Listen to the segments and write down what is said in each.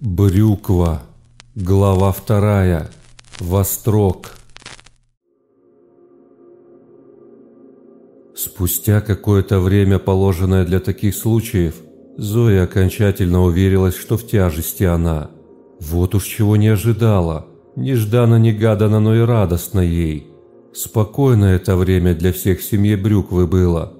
Брюква. Глава вторая. Вострок. Спустя какое-то время, положенное для таких случаев, Зоя окончательно уверилась, что в тяжести она. Вот уж чего не ожидала. Нежданно-негаданно, но и радостно ей. Спокойно это время для всех в семье Брюквы было.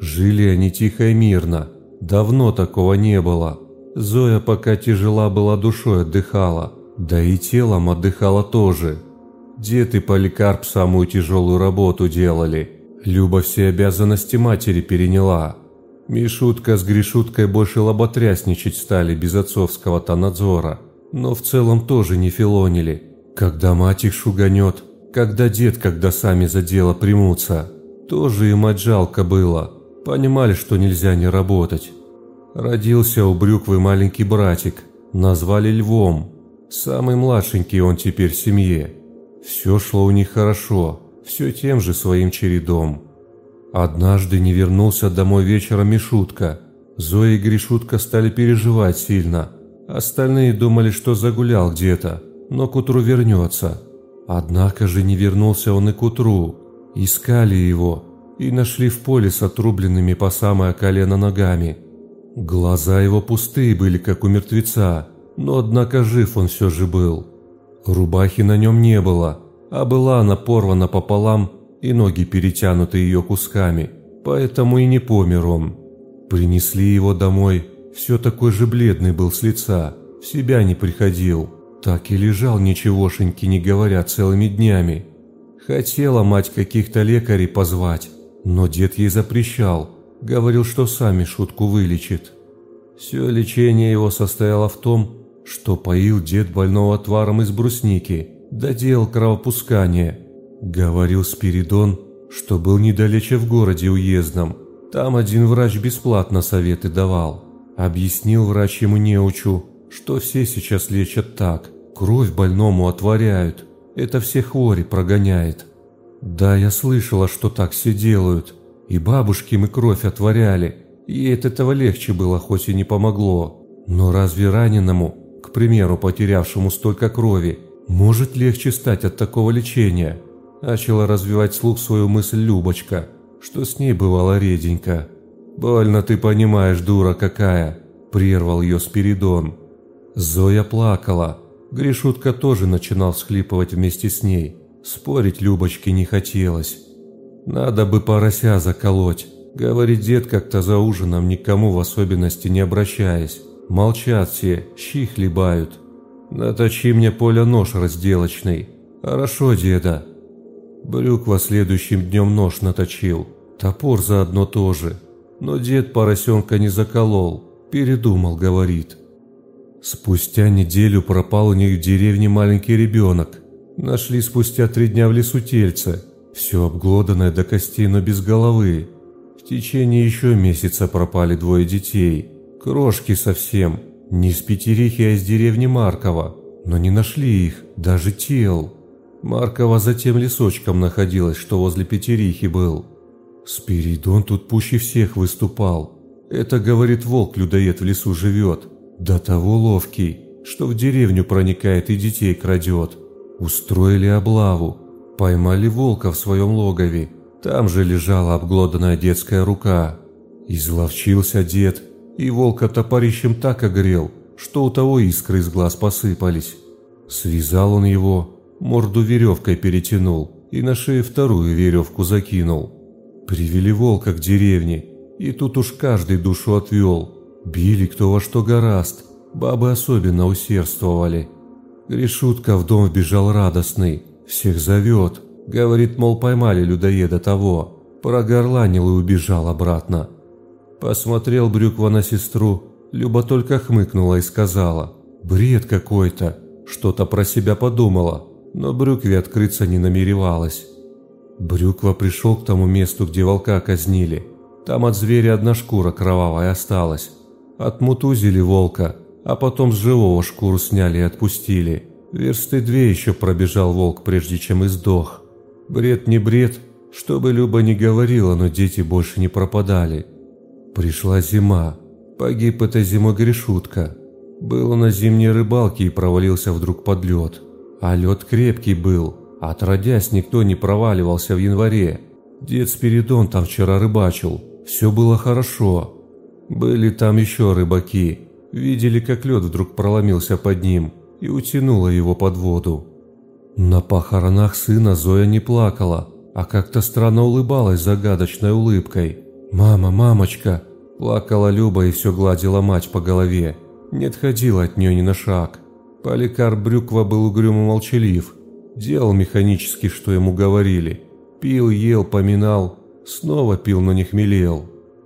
Жили они тихо и мирно. Давно такого не было. Зоя пока тяжела была душой отдыхала, да и телом отдыхала тоже. Дед и Поликарп самую тяжелую работу делали. Люба все обязанности матери переняла. Мишутка с Гришуткой больше лоботрясничать стали без отцовского-то надзора, но в целом тоже не филонили. Когда мать их шуганет, когда дед, когда сами за дело примутся, тоже им мать жалко было. Понимали, что нельзя не работать. Родился у Брюквы маленький братик, назвали Львом. Самый младшенький он теперь в семье. Все шло у них хорошо, все тем же своим чередом. Однажды не вернулся домой вечером Мишутка. Зоя и Гришутка стали переживать сильно. Остальные думали, что загулял где-то, но к утру вернется. Однако же не вернулся он и к утру. Искали его и нашли в поле с отрубленными по самое колено ногами. Глаза его пустые были, как у мертвеца, но однако жив он все же был. Рубахи на нем не было, а была она порвана пополам и ноги перетянуты ее кусками, поэтому и не помер он. Принесли его домой, все такой же бледный был с лица, в себя не приходил, так и лежал ничегошеньки, не говоря целыми днями. Хотела мать каких-то лекарей позвать, но дед ей запрещал – Говорил, что сами шутку вылечит. Все лечение его состояло в том, что поил дед больного отваром из брусники, доделал кровопускание. Говорил Спиридон, что был недалече в городе уездном. Там один врач бесплатно советы давал. Объяснил врач ему неучу, что все сейчас лечат так. Кровь больному отваряют. Это все хвори прогоняет. Да, я слышала, что так все делают. И бабушки мы кровь отворяли, и от этого легче было, хоть и не помогло. Но разве раненому, к примеру, потерявшему столько крови, может легче стать от такого лечения? Начала развивать слух свою мысль Любочка, что с ней бывало реденько. «Больно ты понимаешь, дура какая!» – прервал ее Спиридон. Зоя плакала. Гришутка тоже начинал всхлипывать вместе с ней. Спорить Любочке не хотелось. «Надо бы порося заколоть», — говорит дед как-то за ужином, никому в особенности не обращаясь. Молчат все, щи хлебают. «Наточи мне поля нож разделочный». «Хорошо, деда». Брюква следующим днем нож наточил, топор заодно тоже. Но дед поросенка не заколол, передумал, говорит. Спустя неделю пропал у них в деревне маленький ребенок. Нашли спустя три дня в лесу тельце, все обглоданное до костей, но без головы. В течение еще месяца пропали двое детей. Крошки совсем. Не из Петерихи, а из деревни Маркова. Но не нашли их, даже тел. Маркова за тем лесочком находилась, что возле Петерихи был. Спиридон тут пуще всех выступал. Это, говорит, волк-людоед в лесу живет. До того ловкий, что в деревню проникает и детей крадет. Устроили облаву. Поймали волка в своем логове. Там же лежала обглоданная детская рука. Изловчился дед, и волка топорищем так огрел, что у того искры из глаз посыпались. Связал он его, морду веревкой перетянул и на шею вторую веревку закинул. Привели волка к деревне, и тут уж каждый душу отвел. Били кто во что гораст, бабы особенно усердствовали. Гришутка в дом вбежал радостный, всех зовет. Говорит, мол, поймали людоеда того. Прогорланил и убежал обратно. Посмотрел Брюква на сестру. Люба только хмыкнула и сказала. Бред какой-то. Что-то про себя подумала. Но Брюкве открыться не намеревалась. Брюква пришел к тому месту, где волка казнили. Там от зверя одна шкура кровавая осталась. Отмутузили волка, а потом с живого шкуру сняли и отпустили. Версты две еще пробежал волк, прежде чем и сдох. Бред не бред, что бы Люба ни говорила, но дети больше не пропадали. Пришла зима. Погиб эта зима Гришутка. Был на зимней рыбалке и провалился вдруг под лед. А лед крепкий был, отродясь никто не проваливался в январе. Дед Спиридон там вчера рыбачил, все было хорошо. Были там еще рыбаки, видели, как лед вдруг проломился под ним и утянуло его под воду. На похоронах сына Зоя не плакала, а как-то странно улыбалась загадочной улыбкой. «Мама, мамочка!» Плакала Люба и все гладила мать по голове. Не отходила от нее ни на шаг. Поликар Брюква был угрюмо молчалив. Делал механически, что ему говорили. Пил, ел, поминал. Снова пил, но не хмелел.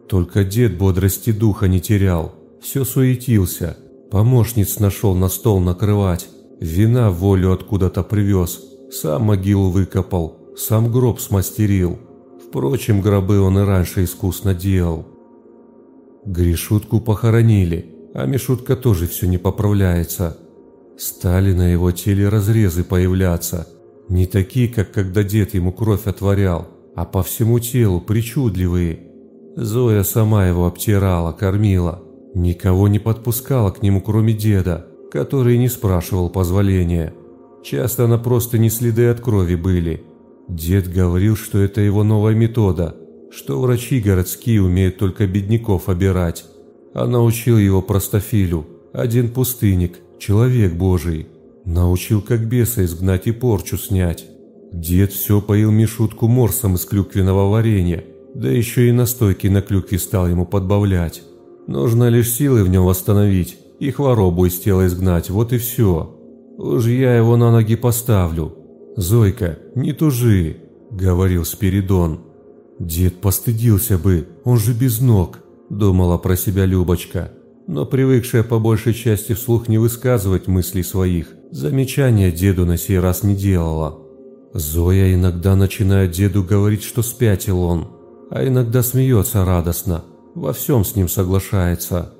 Только дед бодрости духа не терял. Все суетился. Помощниц нашел на стол накрывать. Вина волю откуда-то привез. Сам могилу выкопал. Сам гроб смастерил. Впрочем, гробы он и раньше искусно делал. Гришутку похоронили, а Мишутка тоже все не поправляется. Стали на его теле разрезы появляться. Не такие, как когда дед ему кровь отворял, а по всему телу причудливые. Зоя сама его обтирала, кормила. Никого не подпускала к нему, кроме деда, который не спрашивал позволения. Часто на просто не следы от крови были – Дед говорил, что это его новая метода, что врачи городские умеют только бедняков обирать. А научил его простофилю, один пустынник, человек божий. Научил как беса изгнать и порчу снять. Дед все поил Мишутку морсом из клюквенного варенья, да еще и настойки на клюкве стал ему подбавлять. Нужно лишь силы в нем восстановить и хворобу из тела изгнать, вот и все. Уж я его на ноги поставлю, «Зойка, не тужи», — говорил Спиридон. «Дед постыдился бы, он же без ног», — думала про себя Любочка. Но привыкшая по большей части вслух не высказывать мыслей своих, замечания деду на сей раз не делала. Зоя иногда начинает деду говорить, что спятил он, а иногда смеется радостно, во всем с ним соглашается.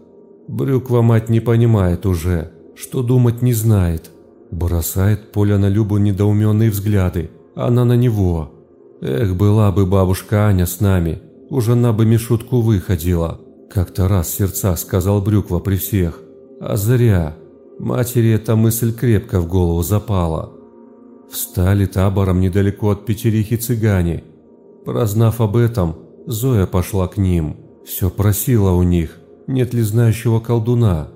Брюква мать не понимает уже, что думать не знает, Бросает Поля на Любу недоуменные взгляды, она на него. Эх, была бы бабушка Аня с нами, уже она бы Мишутку выходила. Как-то раз сердца сказал Брюква при всех. А зря. Матери эта мысль крепко в голову запала. Встали табором недалеко от Петерихи цыгане. Прознав об этом, Зоя пошла к ним. Все просила у них, нет ли знающего колдуна.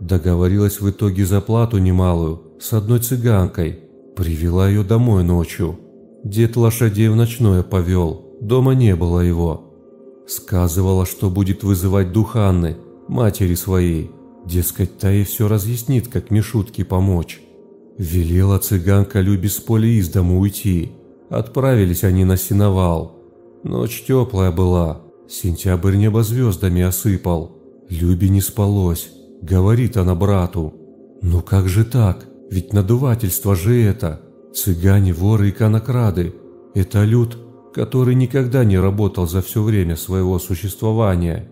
Договорилась в итоге за плату немалую, с одной цыганкой. Привела ее домой ночью. Дед лошадей в ночное повел, дома не было его. Сказывала, что будет вызывать дух Анны, матери своей. Дескать, та ей все разъяснит, как Мишутке помочь. Велела цыганка Любе с поля из дому уйти. Отправились они на сеновал. Ночь теплая была, сентябрь небо звездами осыпал. Любе не спалось, говорит она брату. «Ну как же так? Ведь надувательство же это. Цыгане, воры и конокрады. Это люд, который никогда не работал за все время своего существования.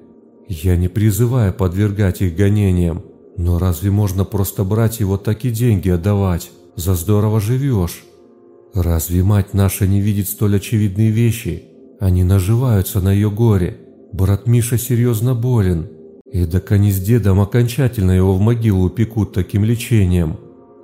Я не призываю подвергать их гонениям, но разве можно просто брать и вот такие деньги отдавать? За здорово живешь. Разве мать наша не видит столь очевидные вещи? Они наживаются на ее горе. Брат Миша серьезно болен. И так они с дедом окончательно его в могилу упекут таким лечением.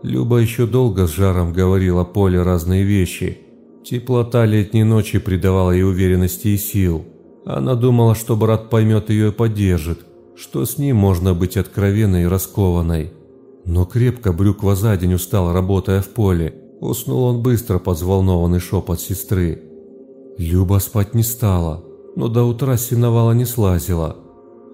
Люба еще долго с жаром говорила Поле разные вещи. Теплота летней ночи придавала ей уверенности и сил. Она думала, что брат поймет ее и поддержит, что с ним можно быть откровенной и раскованной. Но крепко Брюква за день устал, работая в поле. Уснул он быстро под взволнованный шепот сестры. Люба спать не стала, но до утра синовала не слазила.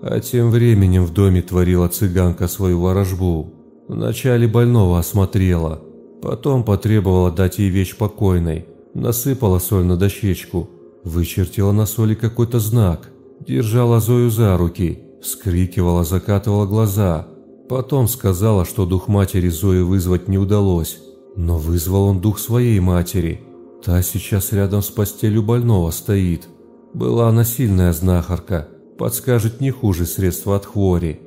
А тем временем в доме творила цыганка свою ворожбу. Вначале больного осмотрела, потом потребовала дать ей вещь покойной, насыпала соль на дощечку, вычертила на соли какой-то знак, держала Зою за руки, вскрикивала, закатывала глаза. Потом сказала, что дух матери Зои вызвать не удалось, но вызвал он дух своей матери. Та сейчас рядом с постелью больного стоит. Была она сильная знахарка, подскажет не хуже средства от хвори.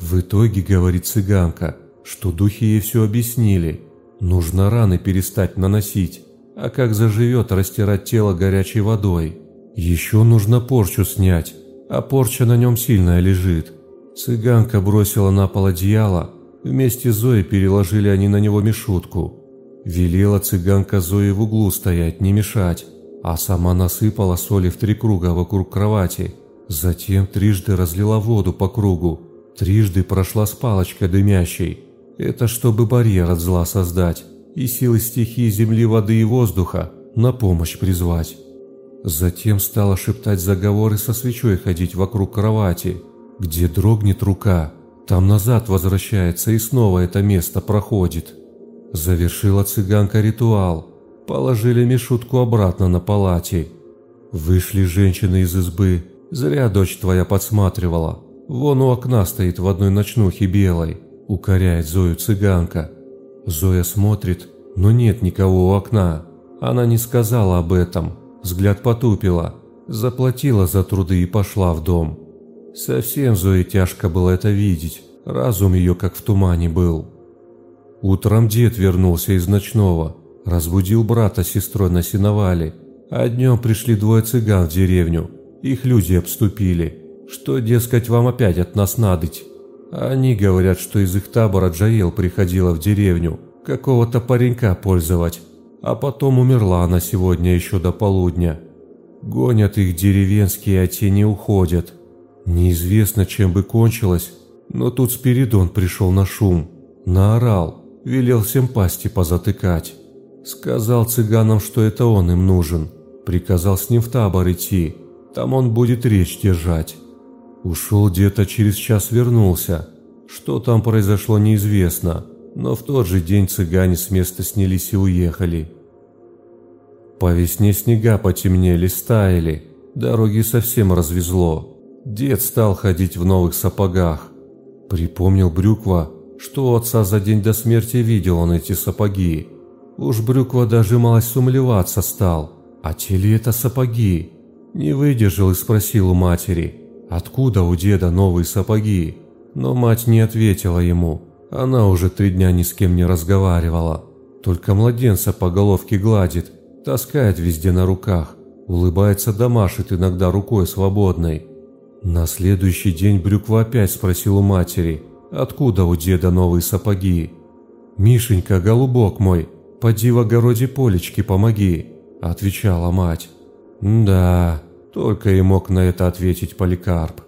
В итоге, говорит цыганка, что духи ей все объяснили. Нужно раны перестать наносить, а как заживет растирать тело горячей водой. Еще нужно порчу снять, а порча на нем сильная лежит. Цыганка бросила на пол одеяло, Вместе с Зоей переложили они на него мешутку. Велела цыганка Зои в углу стоять, не мешать, а сама насыпала соли в три круга вокруг кровати. Затем трижды разлила воду по кругу, трижды прошла с палочкой дымящей. Это чтобы барьер от зла создать и силы стихии земли, воды и воздуха на помощь призвать. Затем стала шептать заговоры со свечой ходить вокруг кровати, где дрогнет рука, там назад возвращается и снова это место проходит. Завершила цыганка ритуал, положили Мишутку обратно на палате. Вышли женщины из избы, зря дочь твоя подсматривала. Вон у окна стоит в одной ночнухе белой, укоряет Зою цыганка. Зоя смотрит, но нет никого у окна. Она не сказала об этом, взгляд потупила, заплатила за труды и пошла в дом. Совсем Зое тяжко было это видеть, разум ее как в тумане был. Утром дед вернулся из ночного, разбудил брата с сестрой на сеновале, а днем пришли двое цыган в деревню, их люди обступили. Что, дескать, вам опять от нас надыть? Они говорят, что из их табора Джаел приходила в деревню, какого-то паренька пользовать, а потом умерла она сегодня еще до полудня. Гонят их деревенские, а те не уходят. Неизвестно, чем бы кончилось, но тут Спиридон пришел на шум, наорал, велел всем пасти позатыкать. Сказал цыганам, что это он им нужен, приказал с ним в табор идти, там он будет речь держать. Ушел где-то через час вернулся. Что там произошло неизвестно, но в тот же день цыгане с места снялись и уехали. По весне снега потемнели, стаяли, дороги совсем развезло. Дед стал ходить в новых сапогах. Припомнил Брюква, что у отца за день до смерти видел он эти сапоги. Уж Брюква даже малость сумлеваться стал. А те ли это сапоги? Не выдержал и спросил у матери, откуда у деда новые сапоги. Но мать не ответила ему. Она уже три дня ни с кем не разговаривала. Только младенца по головке гладит, таскает везде на руках, улыбается да машет иногда рукой свободной. На следующий день Брюква опять спросил у матери, откуда у деда новые сапоги. «Мишенька, голубок мой, поди в огороде полечки помоги», – отвечала мать. «Да», – только и мог на это ответить Поликарп.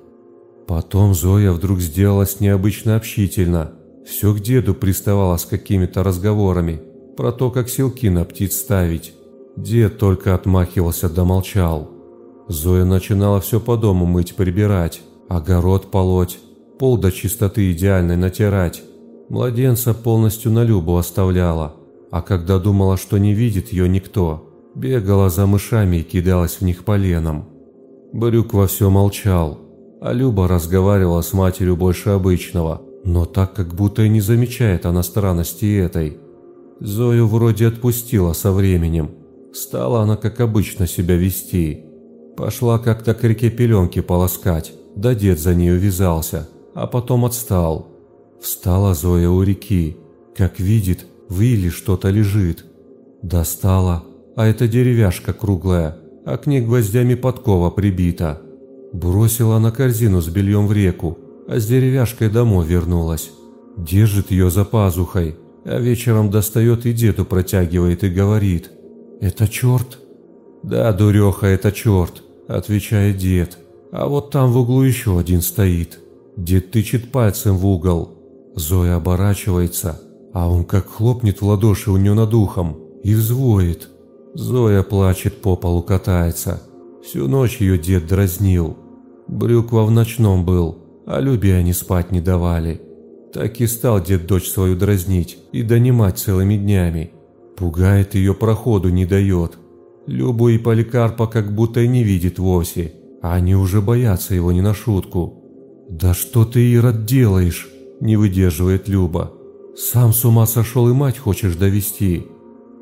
Потом Зоя вдруг сделалась необычно общительна. Все к деду приставала с какими-то разговорами про то, как селки на птиц ставить. Дед только отмахивался да молчал. Зоя начинала все по дому мыть, прибирать, огород полоть, пол до чистоты идеальной натирать. Младенца полностью на Любу оставляла, а когда думала, что не видит ее никто, бегала за мышами и кидалась в них поленом. Брюк во все молчал, а Люба разговаривала с матерью больше обычного, но так как будто и не замечает она странности этой. Зою вроде отпустила со временем. Стала она, как обычно, себя вести. Пошла как-то к реке пеленки полоскать, да дед за ней увязался, а потом отстал. Встала Зоя у реки, как видит, в иле что-то лежит. Достала, а это деревяшка круглая, а к ней гвоздями подкова прибита. Бросила на корзину с бельем в реку, а с деревяшкой домой вернулась. Держит ее за пазухой, а вечером достает и деду протягивает и говорит. «Это черт?» «Да, дуреха, это черт отвечает дед. А вот там в углу еще один стоит. Дед тычет пальцем в угол. Зоя оборачивается, а он как хлопнет в ладоши у нее над ухом и взвоет. Зоя плачет, по полу катается. Всю ночь ее дед дразнил. Брюква в ночном был, а Любе они спать не давали. Так и стал дед дочь свою дразнить и донимать целыми днями. Пугает ее, проходу не дает. Любу и Поликарпа как будто и не видит вовсе, а они уже боятся его не на шутку. «Да что ты, Ирод, делаешь?» – не выдерживает Люба. «Сам с ума сошел и мать хочешь довести.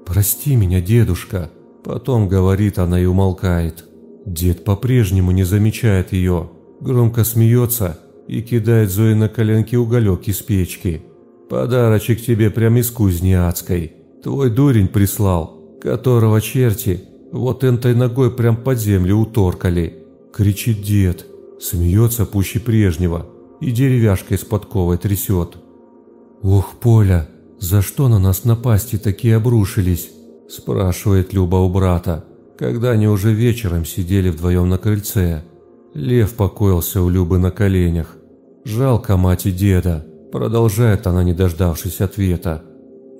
Прости меня, дедушка!» Потом говорит она и умолкает. Дед по-прежнему не замечает ее, громко смеется и кидает Зои на коленки уголек из печки. «Подарочек тебе прямо из кузни адской. Твой дурень прислал, которого черти вот этой ногой прям под землю уторкали. Кричит дед, смеется пуще прежнего и деревяшкой с подковой трясет. «Ох, Поля, за что на нас напасти такие обрушились?» – спрашивает Люба у брата, когда они уже вечером сидели вдвоем на крыльце. Лев покоился у Любы на коленях. «Жалко мать и деда», – продолжает она, не дождавшись ответа.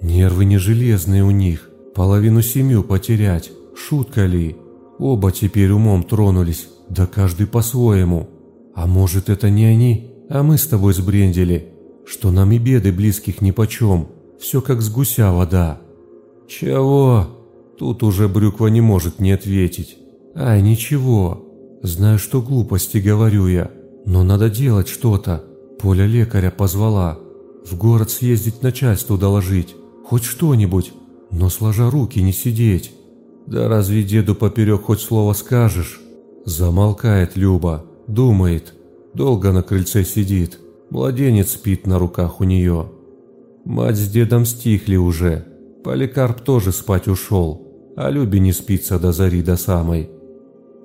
«Нервы не железные у них, половину семью потерять, шутка ли? Оба теперь умом тронулись, да каждый по-своему. А может это не они, а мы с тобой сбрендили, что нам и беды близких нипочем, все как с гуся вода. Чего? Тут уже Брюква не может не ответить. Ай, ничего. Знаю, что глупости говорю я, но надо делать что-то. Поля лекаря позвала. В город съездить начальству доложить. Хоть что-нибудь, но сложа руки не сидеть. Да разве деду поперек хоть слово скажешь? Замолкает Люба, думает. Долго на крыльце сидит. Младенец спит на руках у нее. Мать с дедом стихли уже. Поликарп тоже спать ушел, а Любе не спится до зари до самой.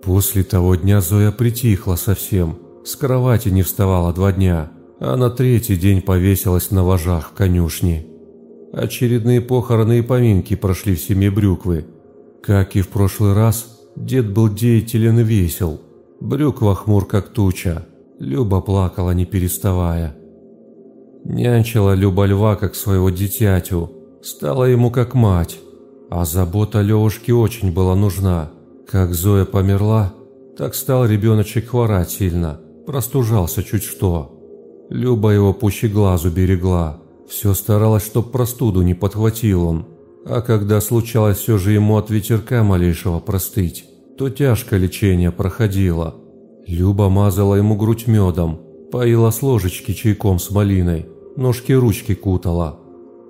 После того дня Зоя притихла совсем, с кровати не вставала два дня, а на третий день повесилась на вожах в конюшне. Очередные похороны и поминки прошли в семье Брюквы. Как и в прошлый раз, дед был деятелен и весел. Брюква хмур как туча. Люба плакала не переставая. Нянчила Люба льва как своего дитятю, стала ему как мать. А забота Левушки очень была нужна. Как Зоя померла, так стал ребеночек хворать сильно, простужался чуть что. Люба его пуще глазу берегла, все старалась, чтоб простуду не подхватил он. А когда случалось все же ему от ветерка малейшего простыть, то тяжко лечение проходило. Люба мазала ему грудь медом, поила с ложечки чайком с малиной, ножки-ручки кутала.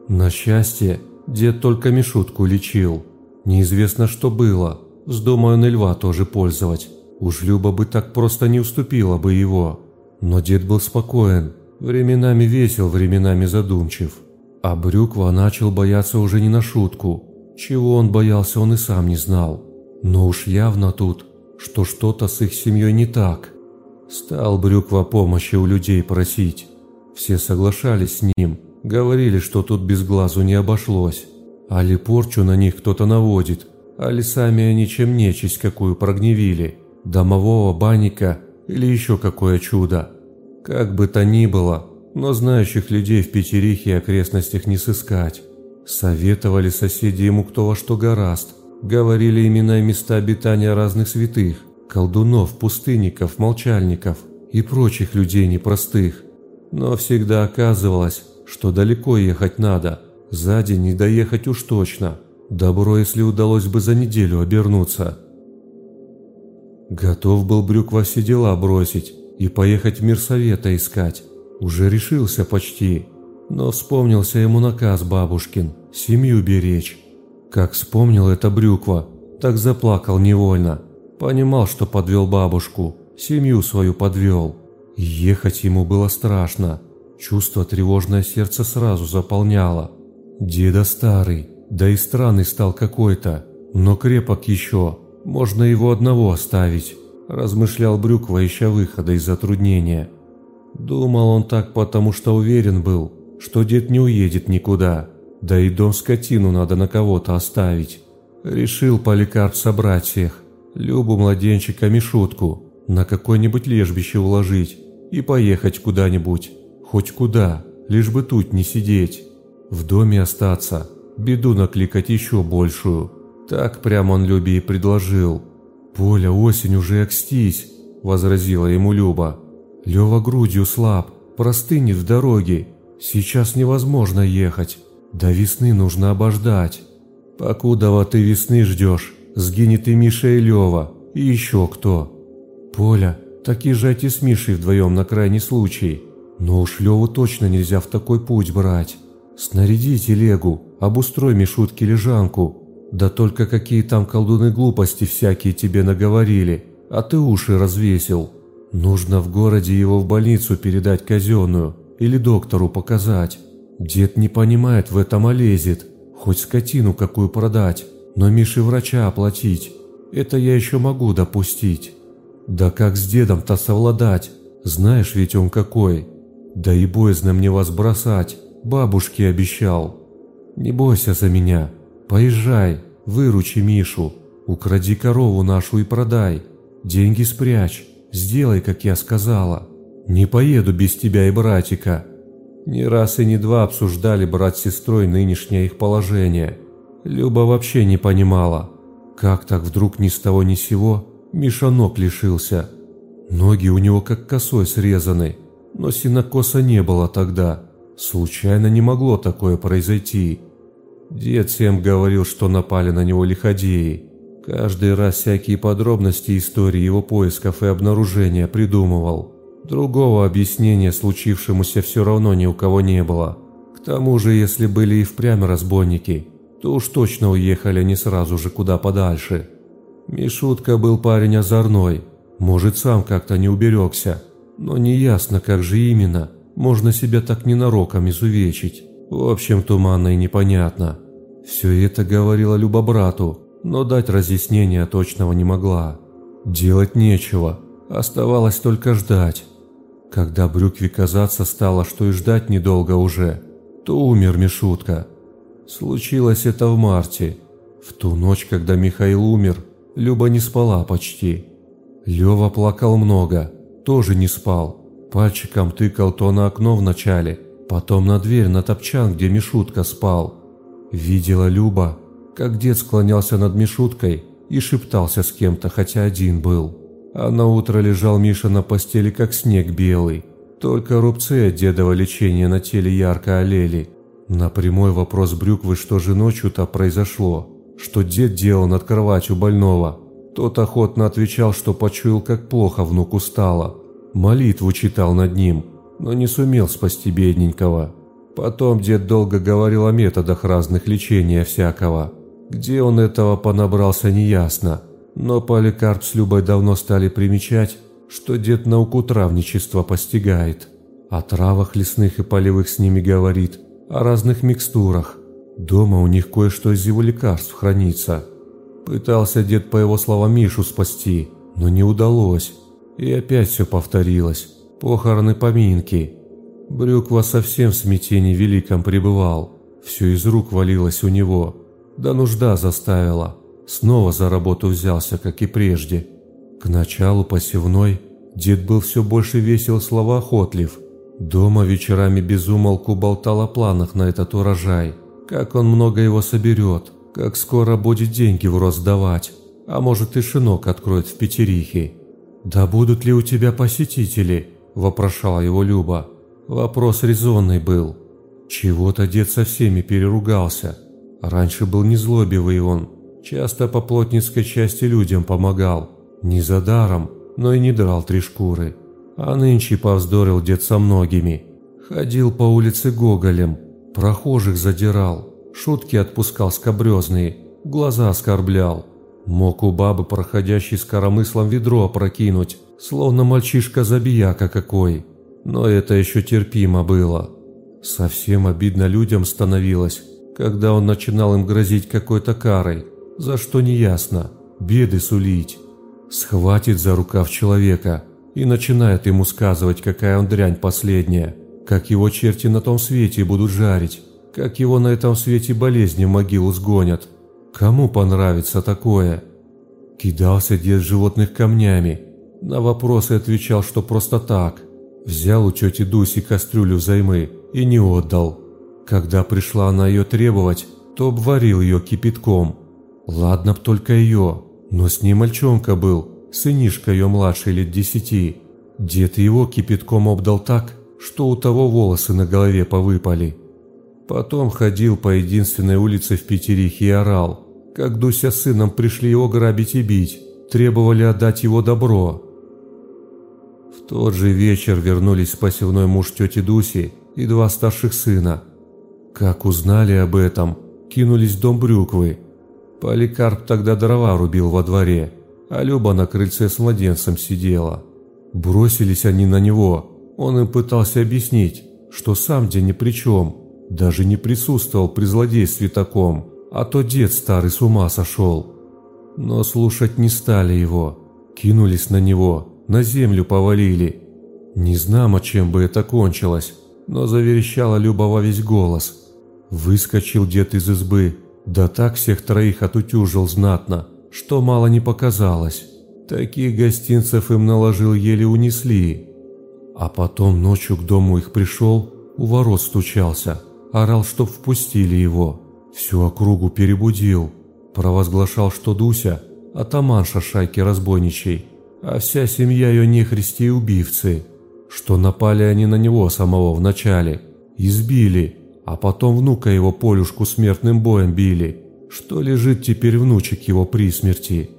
На счастье, дед только Мишутку лечил. Неизвестно, что было, вздумаю на льва тоже пользовать. Уж Люба бы так просто не уступила бы его. Но дед был спокоен, временами весел, временами задумчив. А Брюква начал бояться уже не на шутку. Чего он боялся, он и сам не знал. Но уж явно тут, что что-то с их семьей не так. Стал Брюква помощи у людей просить. Все соглашались с ним, говорили, что тут без глазу не обошлось. Али порчу на них кто-то наводит, али сами они чем нечисть какую прогневили, домового банника или еще какое чудо. Как бы то ни было, но знающих людей в Петерихе и окрестностях не сыскать. Советовали соседи ему кто во что гораст, говорили имена и места обитания разных святых, колдунов, пустынников, молчальников и прочих людей непростых. Но всегда оказывалось, что далеко ехать надо, за день не доехать уж точно. Добро, если удалось бы за неделю обернуться. Готов был Брюква все дела бросить и поехать в мир совета искать. Уже решился почти, но вспомнился ему наказ бабушкин – семью беречь. Как вспомнил это Брюква, так заплакал невольно. Понимал, что подвел бабушку, семью свою подвел. Ехать ему было страшно. Чувство тревожное сердце сразу заполняло. Деда старый, да и странный стал какой-то, но крепок еще, можно его одного оставить, размышлял Брюква, ища выхода из затруднения. Думал он так, потому что уверен был, что дед не уедет никуда, да и дом скотину надо на кого-то оставить. Решил Поликарп собрать всех, Любу младенчика Мишутку, на какое-нибудь лежбище уложить и поехать куда-нибудь, хоть куда, лишь бы тут не сидеть. В доме остаться, беду накликать еще большую. Так прямо он Любе и предложил. «Поля, осень уже окстись», – возразила ему Люба. «Лева грудью слаб, простынет в дороге. Сейчас невозможно ехать. До весны нужно обождать. Покудова ты весны ждешь, сгинет и Миша и Лева, и еще кто. Поля, так езжайте с Мишей вдвоем на крайний случай. Но уж Леву точно нельзя в такой путь брать. Снаряди телегу, обустрой Мишутке лежанку. Да только какие там колдуны глупости всякие тебе наговорили, а ты уши развесил. Нужно в городе его в больницу передать казенную или доктору показать. Дед не понимает в этом, а лезет. Хоть скотину какую продать, но Мише врача оплатить. Это я еще могу допустить. Да как с дедом-то совладать? Знаешь ведь он какой. Да и боязно мне вас бросать. бабушке обещал. Не бойся за меня, поезжай, выручи Мишу, укради корову нашу и продай, деньги спрячь, сделай, как я сказала. Не поеду без тебя и братика. Не раз и не два обсуждали брат с сестрой нынешнее их положение. Люба вообще не понимала, как так вдруг ни с того ни сего Миша ног лишился. Ноги у него как косой срезаны, но синокоса не было тогда. Случайно не могло такое произойти. Дед всем говорил, что напали на него лиходеи. Каждый раз всякие подробности истории его поисков и обнаружения придумывал. Другого объяснения случившемуся все равно ни у кого не было. К тому же, если были и впрямь разбойники, то уж точно уехали не сразу же куда подальше. Мишутка был парень озорной, может сам как-то не уберегся, но неясно, как же именно, можно себя так ненароком изувечить. В общем, туманно и непонятно. Все это говорила Люба брату, но дать разъяснения точного не могла. Делать нечего, оставалось только ждать. Когда Брюкве казаться стало, что и ждать недолго уже, то умер Мишутка. Случилось это в марте. В ту ночь, когда Михаил умер, Люба не спала почти. Лева плакал много, тоже не спал. Пальчиком тыкал то на окно вначале, потом на дверь на топчан, где Мишутка спал. Видела Люба, как дед склонялся над Мишуткой и шептался с кем-то, хотя один был. А на утро лежал Миша на постели, как снег белый. Только рубцы от дедова лечения на теле ярко олели. На прямой вопрос Брюквы, что же ночью-то произошло, что дед делал над кроватью больного, тот охотно отвечал, что почуял, как плохо внуку стало. Молитву читал над ним, но не сумел спасти бедненького. Потом дед долго говорил о методах разных лечения всякого. Где он этого понабрался, неясно. Но Поликарп с Любой давно стали примечать, что дед науку травничества постигает. О травах лесных и полевых с ними говорит – о разных микстурах. Дома у них кое-что из его лекарств хранится. Пытался дед, по его словам, Мишу спасти, но не удалось. И опять все повторилось. Похороны, поминки. Брюква совсем в смятении великом пребывал. Все из рук валилось у него. Да нужда заставила. Снова за работу взялся, как и прежде. К началу посевной дед был все больше весел словоохотлив – Дома вечерами безумолку болтал о планах на этот урожай, как он много его соберет, как скоро будет деньги в рост давать, а может и шинок откроет в Петерихе. «Да будут ли у тебя посетители?» – вопрошала его Люба. Вопрос резонный был. Чего-то дед со всеми переругался. Раньше был незлобивый он, часто по плотницкой части людям помогал. Не за даром, но и не драл три шкуры. А нынче повздорил дед со многими. Ходил по улице гоголем, прохожих задирал, шутки отпускал скобрезные, глаза оскорблял. Мог у бабы, проходящей с коромыслом, ведро опрокинуть, словно мальчишка-забияка какой. Но это еще терпимо было. Совсем обидно людям становилось, когда он начинал им грозить какой-то карой, за что неясно, беды сулить. Схватит за рукав человека – и начинает ему сказывать, какая он дрянь последняя, как его черти на том свете будут жарить, как его на этом свете болезни в могилу сгонят. Кому понравится такое? Кидался дед животных камнями, на вопросы отвечал, что просто так. Взял у тети Дуси кастрюлю взаймы и не отдал. Когда пришла она ее требовать, то обварил ее кипятком. Ладно б только ее, но с ней мальчонка был, сынишка ее младший лет десяти. Дед его кипятком обдал так, что у того волосы на голове повыпали. Потом ходил по единственной улице в Петерихе и орал, как Дуся с сыном пришли его грабить и бить, требовали отдать его добро. В тот же вечер вернулись посевной муж тети Дуси и два старших сына. Как узнали об этом, кинулись в дом Брюквы. Поликарп тогда дрова рубил во дворе – а Люба на крыльце с младенцем сидела. Бросились они на него. Он им пытался объяснить, что сам день ни при чем, даже не присутствовал при злодействе таком, а то дед старый с ума сошел. Но слушать не стали его, кинулись на него, на землю повалили. Не знамо, чем бы это кончилось, но заверещала Люба во весь голос. Выскочил дед из избы, да так всех троих отутюжил знатно, что мало не показалось. Таких гостинцев им наложил еле унесли. А потом ночью к дому их пришел, у ворот стучался, орал, чтоб впустили его. Всю округу перебудил, провозглашал, что Дуся – атаманша шайки разбойничей, а вся семья ее нехристи и убивцы, что напали они на него самого вначале, избили, а потом внука его Полюшку смертным боем били, что лежит теперь внучек его при смерти.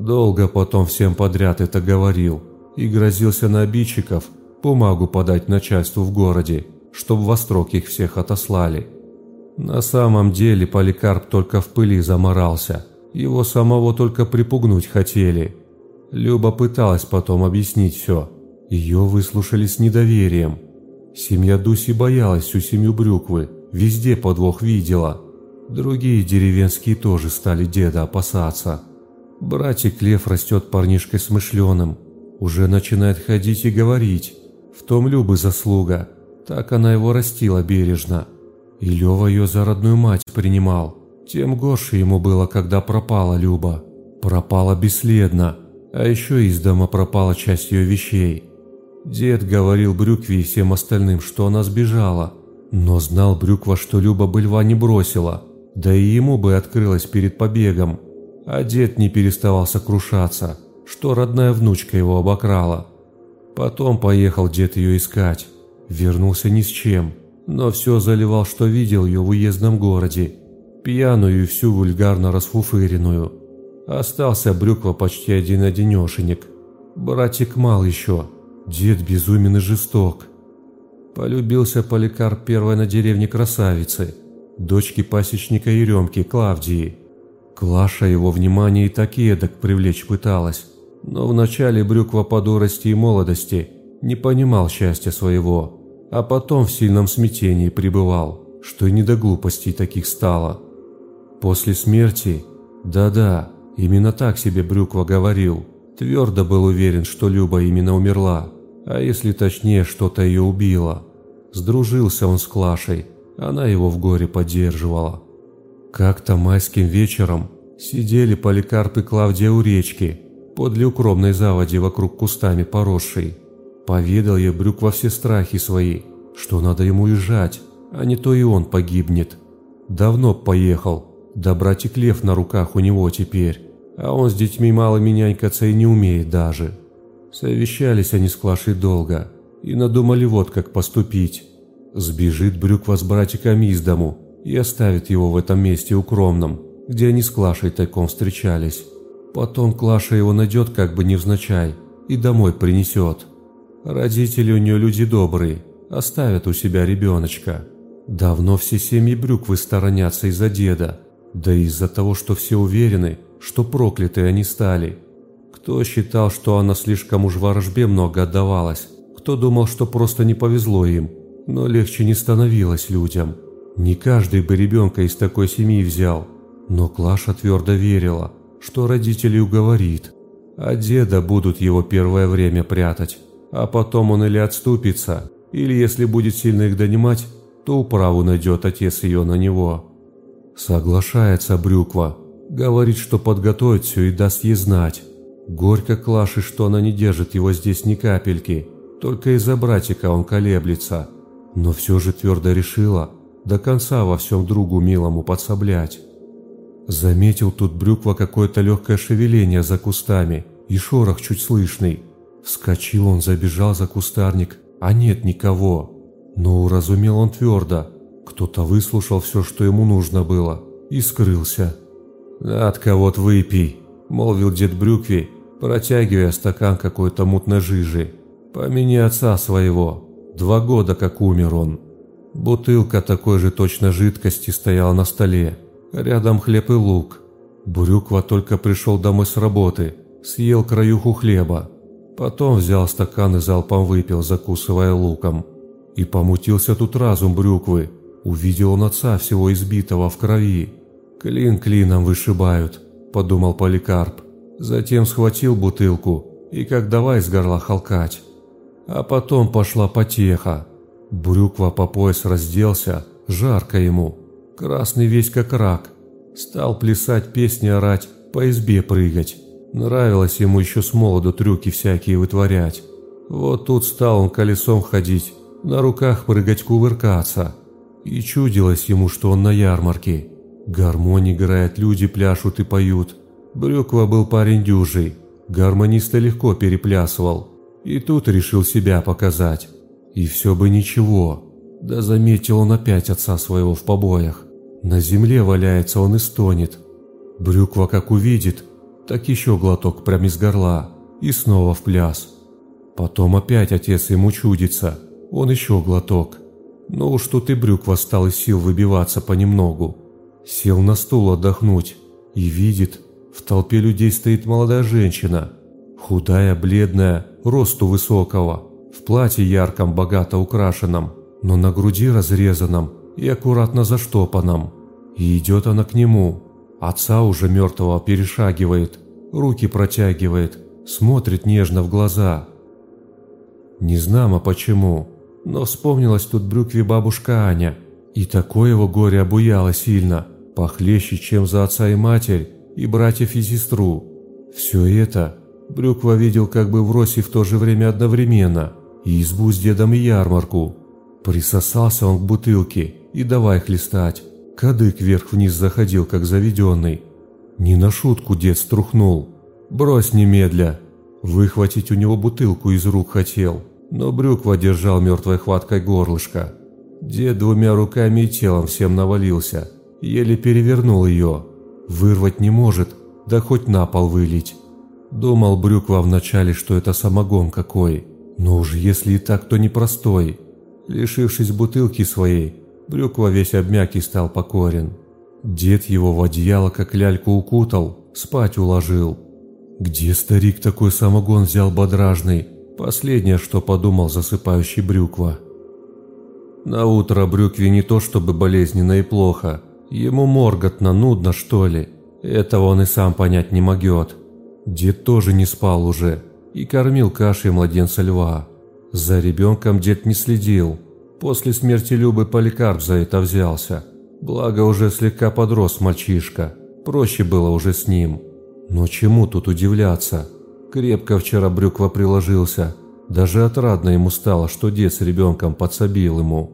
Долго потом всем подряд это говорил и грозился на обидчиков бумагу подать начальству в городе, чтоб во строк их всех отослали. На самом деле Поликарп только в пыли заморался, его самого только припугнуть хотели. Люба пыталась потом объяснить все, ее выслушали с недоверием. Семья Дуси боялась всю семью Брюквы, везде подвох видела. Другие деревенские тоже стали деда опасаться. Братик Лев растет парнишкой смышленым, уже начинает ходить и говорить. В том Любы заслуга, так она его растила бережно. И Лева ее за родную мать принимал. Тем горше ему было, когда пропала Люба. Пропала бесследно, а еще из дома пропала часть ее вещей. Дед говорил Брюкве и всем остальным, что она сбежала. Но знал Брюква, что Люба бы льва не бросила, да и ему бы открылась перед побегом. А дед не переставал сокрушаться, что родная внучка его обокрала. Потом поехал дед ее искать. Вернулся ни с чем, но все заливал, что видел ее в уездном городе. Пьяную и всю вульгарно расфуфыренную. Остался Брюква почти один-одинешенек. Братик мал еще, дед безумен и жесток. Полюбился Поликарп первой на деревне красавицы, дочки пасечника Еремки, Клавдии. Клаша его внимание и так эдак привлечь пыталась, но вначале Брюква по дурости и молодости не понимал счастья своего, а потом в сильном смятении пребывал, что и не до глупостей таких стало. После смерти, да-да, именно так себе Брюква говорил, твердо был уверен, что Люба именно умерла, а если точнее, что-то ее убило. Сдружился он с Клашей, она его в горе поддерживала. Как-то майским вечером сидели Поликарп и Клавдия у речки, подле укромной заводи вокруг кустами поросшей. Поведал ей Брюк во все страхи свои, что надо ему уезжать, а не то и он погибнет. Давно поехал, да братик Лев на руках у него теперь, а он с детьми мало менянькаться и не умеет даже. Совещались они с Клашей долго и надумали вот как поступить. Сбежит Брюква с братиками из дому и оставит его в этом месте укромном, где они с Клашей тайком встречались. Потом Клаша его найдет как бы невзначай и домой принесет. Родители у нее люди добрые, оставят у себя ребеночка. Давно все семьи Брюквы сторонятся из-за деда, да из-за того, что все уверены, что проклятые они стали. Кто считал, что она слишком уж ворожбе много отдавалась, кто думал, что просто не повезло им, но легче не становилось людям. Не каждый бы ребенка из такой семьи взял, но Клаша твердо верила, что родителей уговорит, а деда будут его первое время прятать а потом он или отступится, или если будет сильно их донимать, то управу найдет отец ее на него. Соглашается Брюква, говорит, что подготовит все и даст ей знать. Горько Клаши, что она не держит его здесь ни капельки, только из-за братика он колеблется, но все же твердо решила до конца во всем другу милому подсоблять. Заметил тут Брюква какое-то легкое шевеление за кустами и шорох чуть слышный. Вскочил он, забежал за кустарник, а нет никого. Но уразумел он твердо. Кто-то выслушал все, что ему нужно было, и скрылся. «Атка, вот выпей», – молвил дед Брюкви, протягивая стакан какой-то мутной жижи. «Помяни отца своего. Два года, как умер он». Бутылка такой же точно жидкости стояла на столе. Рядом хлеб и лук. Брюква только пришел домой с работы, съел краюху хлеба, Потом взял стакан и залпом выпил, закусывая луком. И помутился тут разум брюквы. Увидел он отца всего избитого в крови. «Клин клином вышибают», – подумал Поликарп. Затем схватил бутылку и как давай с горла халкать. А потом пошла потеха. Брюква по пояс разделся, жарко ему. Красный весь как рак. Стал плясать, песни орать, по избе прыгать. Нравилось ему еще с молоду трюки всякие вытворять. Вот тут стал он колесом ходить, на руках прыгать кувыркаться. И чудилось ему, что он на ярмарке. Гармонь играет, люди пляшут и поют. Брюква был парень дюжий, гармониста легко переплясывал. И тут решил себя показать. И все бы ничего. Да заметил он опять отца своего в побоях. На земле валяется он и стонет. Брюква как увидит, так еще глоток прям из горла и снова в пляс. Потом опять отец ему чудится, он еще глоток. Но уж тут и Брюква стал из сил выбиваться понемногу. Сел на стул отдохнуть и видит, в толпе людей стоит молодая женщина. Худая, бледная, росту высокого, в платье ярком, богато украшенном, но на груди разрезанном и аккуратно заштопанном. И идет она к нему. Отца уже мертвого перешагивает, руки протягивает, смотрит нежно в глаза. Не знамо почему, но вспомнилась тут брюкве бабушка Аня. И такое его горе обуяло сильно, похлеще, чем за отца и матерь, и братьев и сестру. Все это Брюква видел как бы в Росе в то же время одновременно, и избу с дедом и ярмарку. Присосался он к бутылке и давай хлестать. Кадык вверх-вниз заходил, как заведенный. Не на шутку дед струхнул. «Брось немедля!» Выхватить у него бутылку из рук хотел, но Брюква держал мертвой хваткой горлышко. Дед двумя руками и телом всем навалился, еле перевернул ее. Вырвать не может, да хоть на пол вылить. Думал Брюква вначале, что это самогон какой, но уж если и так, то непростой. Лишившись бутылки своей, Брюква весь обмяк и стал покорен. Дед его в одеяло как ляльку укутал, спать уложил. Где старик такой самогон взял бодражный? Последнее, что подумал засыпающий Брюква. На утро Брюкве не то чтобы болезненно и плохо, ему морготно, нудно что ли. Этого он и сам понять не могет. Дед тоже не спал уже и кормил кашей младенца льва. За ребенком дед не следил. После смерти Любы Поликарп за это взялся. Благо уже слегка подрос мальчишка, проще было уже с ним. Но чему тут удивляться? Крепко вчера Брюква приложился. Даже отрадно ему стало, что дед с ребенком подсобил ему.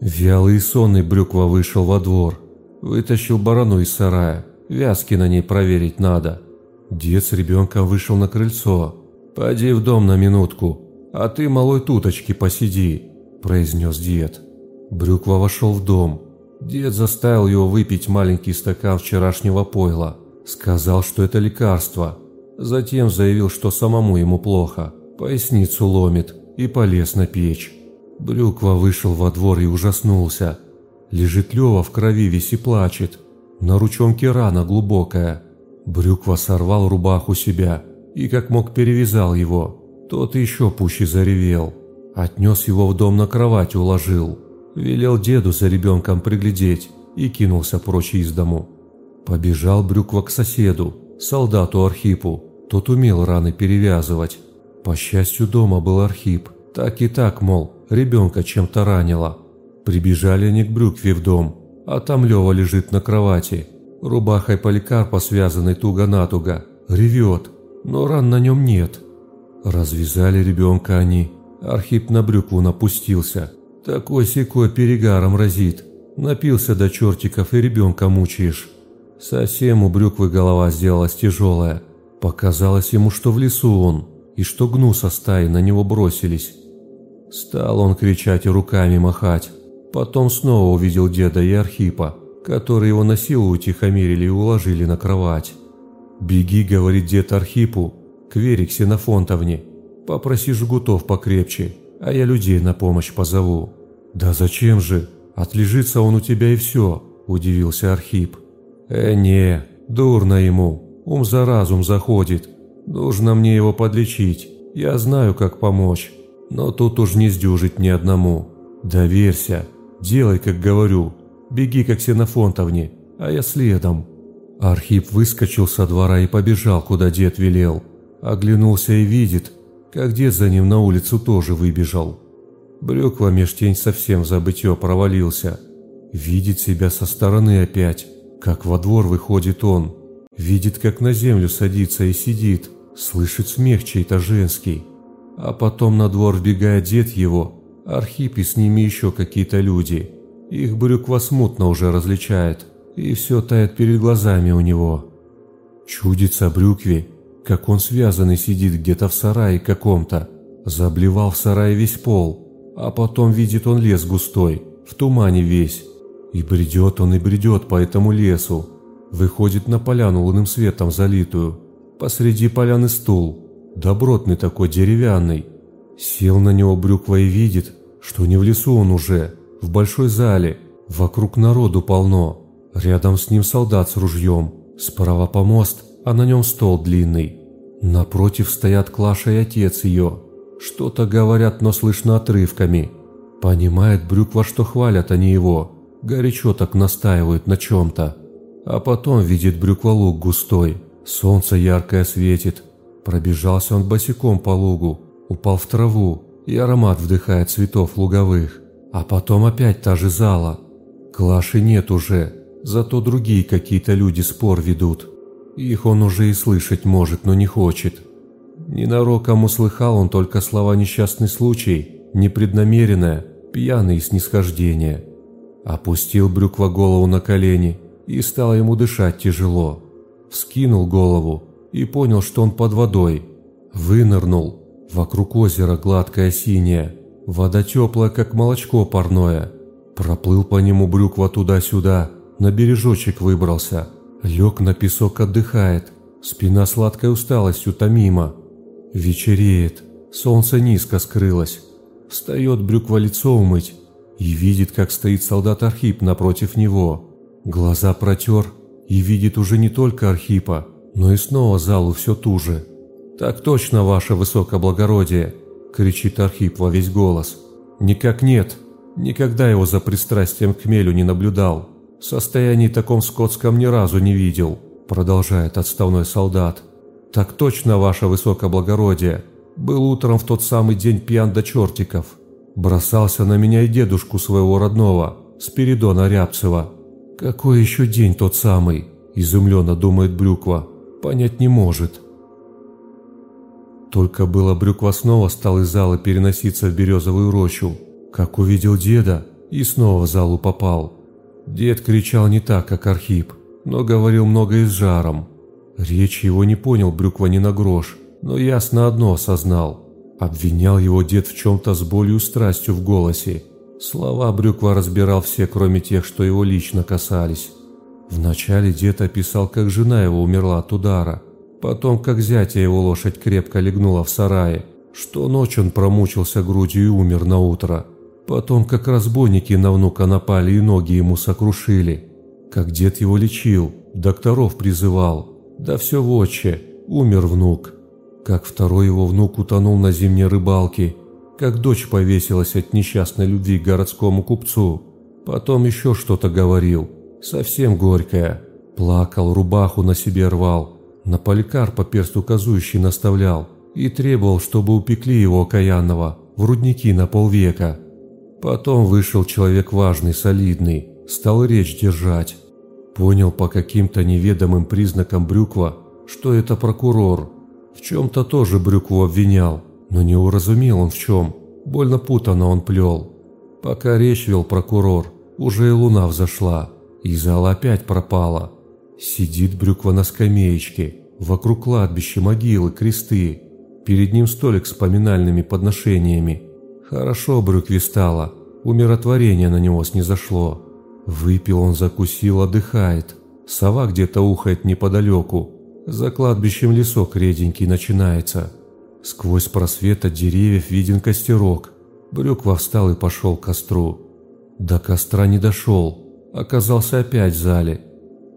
Вялый и сонный Брюква вышел во двор. Вытащил барану из сарая. Вязки на ней проверить надо. Дед с ребенком вышел на крыльцо. «Пойди в дом на минутку, а ты, малой туточки, посиди», – произнес дед. Брюква вошел в дом. Дед заставил его выпить маленький стакан вчерашнего пойла. Сказал, что это лекарство. Затем заявил, что самому ему плохо, поясницу ломит, и полез на печь. Брюква вышел во двор и ужаснулся. Лежит Лева в крови, весь и плачет. На ручонке рана глубокая. Брюква сорвал рубаху себя и как мог перевязал его. Тот еще пуще заревел. Отнес его в дом на кровать уложил. Велел деду за ребенком приглядеть и кинулся прочь из дому. Побежал Брюква к соседу, солдату Архипу. Тот умел раны перевязывать. По счастью, дома был Архип. Так и так, мол, ребенка чем-то ранило. Прибежали они к Брюкве в дом, а там Лева лежит на кровати. Рубахой Поликарпа связанной туго-натуго. Ревет, но ран на нем нет. Развязали ребенка они. Архип на брюкву напустился. Такой-сякой перегаром разит. Напился до чертиков и ребенка мучаешь. Совсем у брюквы голова сделалась тяжелая. Показалось ему, что в лесу он, и что гну со стаи на него бросились. Стал он кричать и руками махать. Потом снова увидел деда и Архипа, которые его на силу утихомирили и уложили на кровать. «Беги», — говорит дед Архипу, — «к Вере Ксенофонтовне. Попроси жгутов покрепче, а я людей на помощь позову». «Да зачем же? Отлежится он у тебя и все», — удивился Архип. «Э, не, дурно ему, ум за разум заходит. Нужно мне его подлечить, я знаю, как помочь. Но тут уж не сдюжить ни одному. Доверься, делай, как говорю, беги к Ксенофонтовне, а я следом». Архип выскочил со двора и побежал, куда дед велел. Оглянулся и видит, как дед за ним на улицу тоже выбежал. Брюква меж тень совсем в забытье провалился. Видит себя со стороны опять, как во двор выходит он. Видит, как на землю садится и сидит, слышит смех чей-то женский. А потом на двор вбегает дед его, Архип и с ними еще какие-то люди. Их Брюква смутно уже различает, и все тает перед глазами у него. Чудится Брюкве, как он связанный сидит где-то в сарае каком-то, заблевал в сарае весь пол, а потом видит он лес густой, в тумане весь. И бредет он и бредет по этому лесу, выходит на поляну лунным светом залитую, посреди поляны стул, добротный такой деревянный. Сел на него Брюква и видит, что не в лесу он уже, в большой зале, вокруг народу полно, рядом с ним солдат с ружьем, справа помост, а на нем стол длинный. Напротив стоят Клаша и отец ее. Что-то говорят, но слышно отрывками. Понимает Брюква, что хвалят они его. Горячо так настаивают на чем-то. А потом видит Брюква луг густой. Солнце яркое светит. Пробежался он босиком по лугу. Упал в траву. И аромат вдыхает цветов луговых. А потом опять та же зала. Клаши нет уже. Зато другие какие-то люди спор ведут. Их он уже и слышать может, но не хочет. Ненароком услыхал он только слова «несчастный случай», «непреднамеренное», «пьяное снисхождение». Опустил Брюква голову на колени, и стало ему дышать тяжело. Вскинул голову и понял, что он под водой. Вынырнул. Вокруг озера гладкое синее, вода теплая, как молочко парное. Проплыл по нему Брюква туда-сюда, на бережочек выбрался – Лег на песок, отдыхает. Спина сладкой усталостью томима. Вечереет. Солнце низко скрылось. Встает брюква лицо умыть и видит, как стоит солдат Архип напротив него. Глаза протер и видит уже не только Архипа, но и снова залу все ту же. «Так точно, ваше высокоблагородие!» – кричит Архип во весь голос. «Никак нет. Никогда его за пристрастием к мелю не наблюдал. В состоянии таком скотском ни разу не видел», – продолжает отставной солдат. «Так точно, ваше высокоблагородие. Был утром в тот самый день пьян до чертиков. Бросался на меня и дедушку своего родного, Спиридона Рябцева. Какой еще день тот самый?» – изумленно думает Брюква. «Понять не может». Только было Брюква снова стал из зала переноситься в березовую рощу, как увидел деда и снова в залу попал. Дед кричал не так, как Архип, но говорил много и с жаром. Речь его не понял Брюква ни на грош, но ясно одно осознал. Обвинял его дед в чем-то с болью и страстью в голосе. Слова Брюква разбирал все, кроме тех, что его лично касались. Вначале дед описал, как жена его умерла от удара, потом, как зятя его лошадь крепко легнула в сарае, что ночь он промучился грудью и умер на утро. Потом, как разбойники на внука напали и ноги ему сокрушили. Как дед его лечил, докторов призывал. Да все в отче, умер внук. Как второй его внук утонул на зимней рыбалке. Как дочь повесилась от несчастной любви к городскому купцу. Потом еще что-то говорил, совсем горькое. Плакал, рубаху на себе рвал. На поликарпа перст указующий наставлял и требовал, чтобы упекли его окаянного в рудники на полвека. Потом вышел человек важный, солидный, стал речь держать. Понял по каким-то неведомым признакам Брюква, что это прокурор. В чем-то тоже Брюкву обвинял, но не уразумел он в чем. Больно путано он плел. Пока речь вел прокурор, уже и луна взошла, и зал опять пропала. Сидит Брюква на скамеечке, вокруг кладбища могилы, кресты. Перед ним столик с поминальными подношениями – Хорошо Брюкви стало, умиротворение на него снизошло. Выпил он, закусил, отдыхает. Сова где-то ухает неподалеку. За кладбищем лесок реденький начинается. Сквозь просвет от деревьев виден костерок. Брюква встал и пошел к костру. До костра не дошел, оказался опять в зале.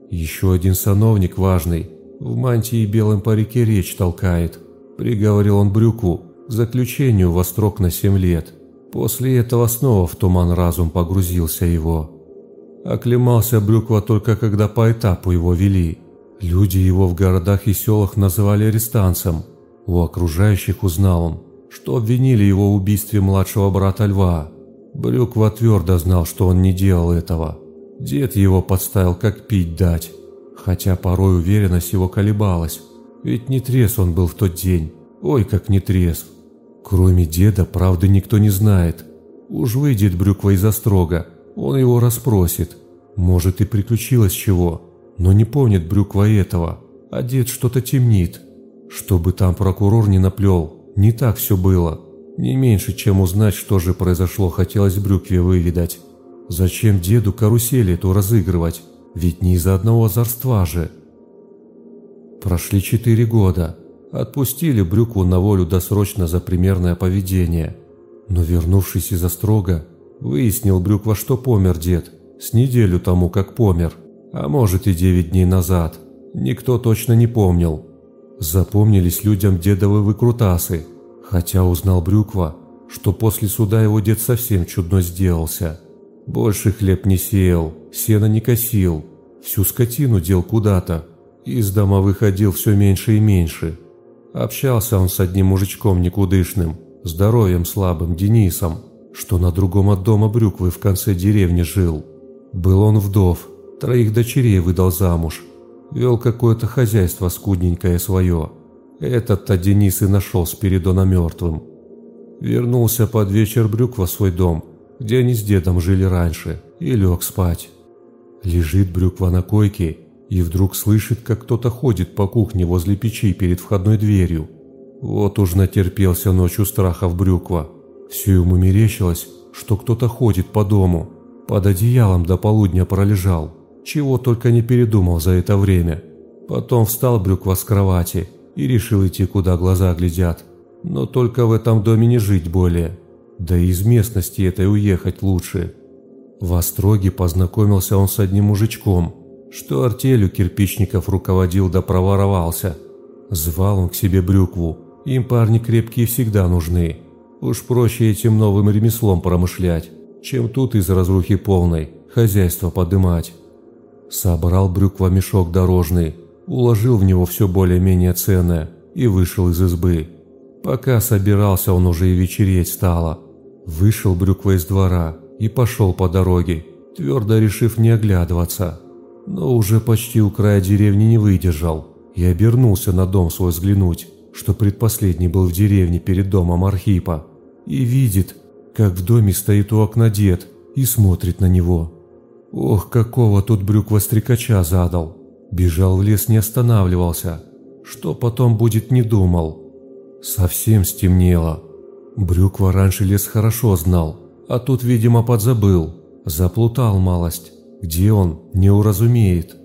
Еще один сановник важный, в мантии и белом парике речь толкает. Приговорил он Брюку заключению во строк на семь лет. После этого снова в туман разум погрузился его. Оклемался Брюква только когда по этапу его вели. Люди его в городах и селах называли арестанцем. У окружающих узнал он, что обвинили его в убийстве младшего брата Льва. Брюква твердо знал, что он не делал этого. Дед его подставил, как пить дать. Хотя порой уверенность его колебалась. Ведь не трезв он был в тот день. Ой, как не трезв. Кроме деда, правды никто не знает. Уж выйдет Брюква из острога, он его расспросит. Может и приключилось чего, но не помнит Брюква этого, а дед что-то темнит. Чтобы там прокурор не наплел, не так все было. Не меньше, чем узнать, что же произошло, хотелось Брюкве выведать. Зачем деду карусели эту разыгрывать? Ведь не из-за одного озорства же. Прошли четыре года. Отпустили Брюкву на волю досрочно за примерное поведение. Но вернувшись из острога, выяснил Брюква, что помер дед. С неделю тому, как помер. А может и девять дней назад. Никто точно не помнил. Запомнились людям дедовы выкрутасы. Хотя узнал Брюква, что после суда его дед совсем чудно сделался. Больше хлеб не сеял, сено не косил, всю скотину дел куда-то. Из дома выходил все меньше и меньше. Общался он с одним мужичком никудышным, здоровьем слабым Денисом, что на другом от дома Брюквы в конце деревни жил. Был он вдов, троих дочерей выдал замуж. Вел какое-то хозяйство скудненькое свое. Этот-то Денис и нашел Спиридона мертвым. Вернулся под вечер Брюква в свой дом – где они с дедом жили раньше, и лег спать. Лежит Брюква на койке и вдруг слышит, как кто-то ходит по кухне возле печи перед входной дверью. Вот уж натерпелся ночью страхов Брюква. Все ему мерещилось, что кто-то ходит по дому. Под одеялом до полудня пролежал, чего только не передумал за это время. Потом встал Брюква с кровати и решил идти, куда глаза глядят. Но только в этом доме не жить более. Да и из местности этой уехать лучше. В Остроге познакомился он с одним мужичком, что артелью кирпичников руководил да проворовался. Звал он к себе Брюкву, им парни крепкие всегда нужны. Уж проще этим новым ремеслом промышлять, чем тут из разрухи полной хозяйство подымать. Собрал Брюква мешок дорожный, уложил в него все более-менее ценное и вышел из избы. Пока собирался, он уже и вечереть стало – Вышел Брюква из двора и пошел по дороге, твердо решив не оглядываться. Но уже почти у края деревни не выдержал и обернулся на дом свой взглянуть, что предпоследний был в деревне перед домом Архипа, и видит, как в доме стоит у окна дед и смотрит на него. Ох, какого тут Брюква стрекача задал. Бежал в лес, не останавливался. Что потом будет, не думал. Совсем стемнело. Брюква раньше лес хорошо знал, а тут, видимо, подзабыл. Заплутал малость. Где он, не уразумеет.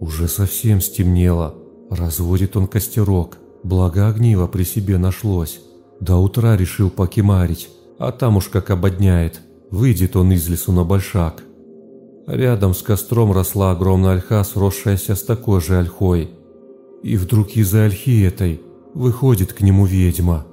Уже совсем стемнело. Разводит он костерок. Благо огниво при себе нашлось. До утра решил покемарить, а там уж как ободняет. Выйдет он из лесу на большак. Рядом с костром росла огромная ольха, сросшаяся с такой же ольхой. И вдруг из-за ольхи этой выходит к нему ведьма.